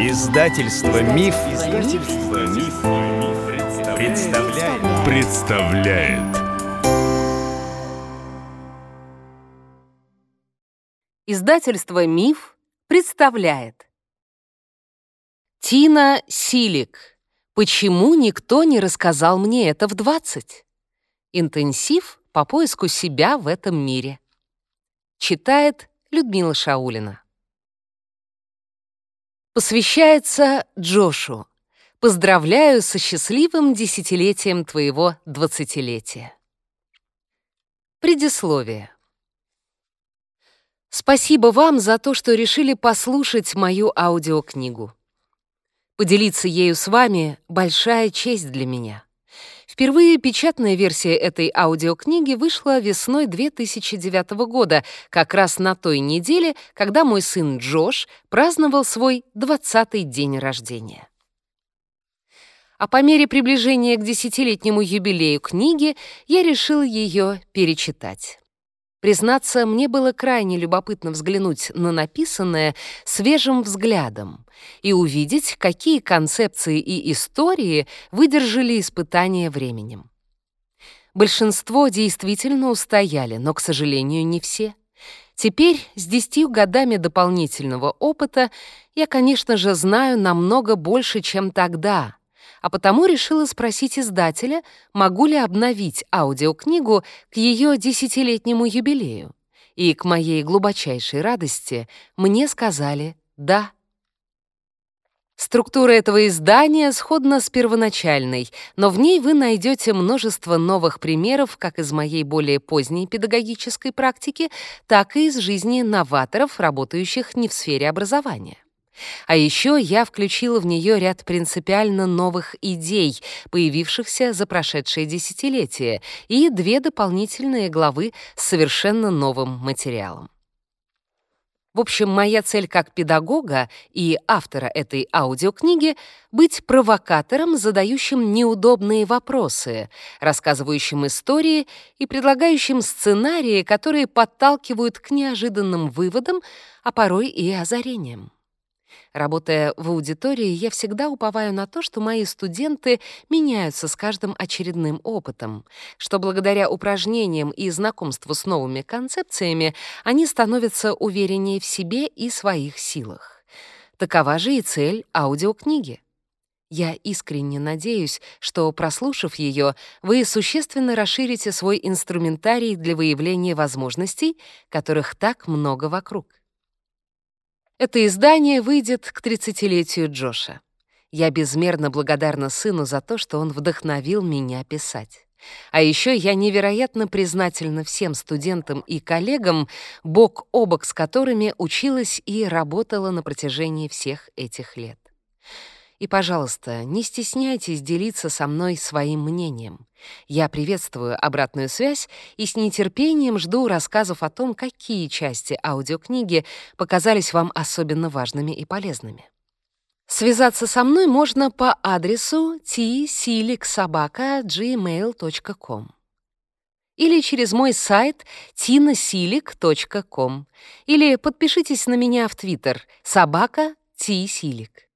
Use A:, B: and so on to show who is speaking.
A: Издательство Миф, Издательство Миф, представляет. представляет.
B: Издательство Миф представляет. Тина Силик. Почему никто не рассказал мне это в 20? Интенсив по поиску себя в этом мире. Читает Людмила Шаулина. Посвящается Джошу. Поздравляю со счастливым десятилетием твоего двадцатилетия. Предисловие. Спасибо вам за то, что решили послушать мою аудиокнигу. Поделиться ею с вами — большая честь для меня. Впервые печатная версия этой аудиокниги вышла весной 2009 года, как раз на той неделе, когда мой сын Джош праздновал свой 20-й день рождения. А по мере приближения к десятилетнему юбилею книги я решил ее перечитать. Признаться, мне было крайне любопытно взглянуть на написанное свежим взглядом и увидеть, какие концепции и истории выдержали испытание временем. Большинство действительно устояли, но, к сожалению, не все. Теперь, с десятью годами дополнительного опыта, я, конечно же, знаю намного больше, чем тогда — а потому решила спросить издателя, могу ли обновить аудиокнигу к ее десятилетнему юбилею. И к моей глубочайшей радости мне сказали «да». Структура этого издания сходна с первоначальной, но в ней вы найдете множество новых примеров как из моей более поздней педагогической практики, так и из жизни новаторов, работающих не в сфере образования. А еще я включила в нее ряд принципиально новых идей, появившихся за прошедшее десятилетие, и две дополнительные главы с совершенно новым материалом. В общем, моя цель как педагога и автора этой аудиокниги — быть провокатором, задающим неудобные вопросы, рассказывающим истории и предлагающим сценарии, которые подталкивают к неожиданным выводам, а порой и озарениям. Работая в аудитории, я всегда уповаю на то, что мои студенты меняются с каждым очередным опытом, что благодаря упражнениям и знакомству с новыми концепциями они становятся увереннее в себе и своих силах. Такова же и цель аудиокниги. Я искренне надеюсь, что, прослушав ее, вы существенно расширите свой инструментарий для выявления возможностей, которых так много вокруг. Это издание выйдет к 30-летию Джоша. Я безмерно благодарна сыну за то, что он вдохновил меня писать. А еще я невероятно признательна всем студентам и коллегам, бок о бок с которыми училась и работала на протяжении всех этих лет. И, пожалуйста, не стесняйтесь делиться со мной своим мнением. Я приветствую обратную связь и с нетерпением жду рассказов о том, какие части аудиокниги показались вам особенно важными и полезными. Связаться со мной можно по адресу tsilixsobaka.gmail.com или через мой сайт tinasilik.com или подпишитесь на меня в Твиттер собака tsilик.